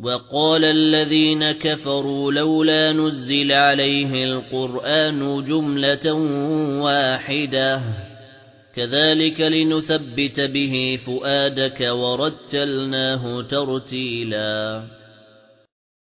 وَقَالَ الَّذِينَ كَفَرُوا لَوْلَا نُزِّلَ عَلَيْهِ الْقُرْآنُ جُمْلَةً وَاحِدَةً. كَذَلِكَ لِنُثَبِّتَ بِهِ فُؤَادَكَ وَرَتَّلْنَاهُ تَرْتِيلًا.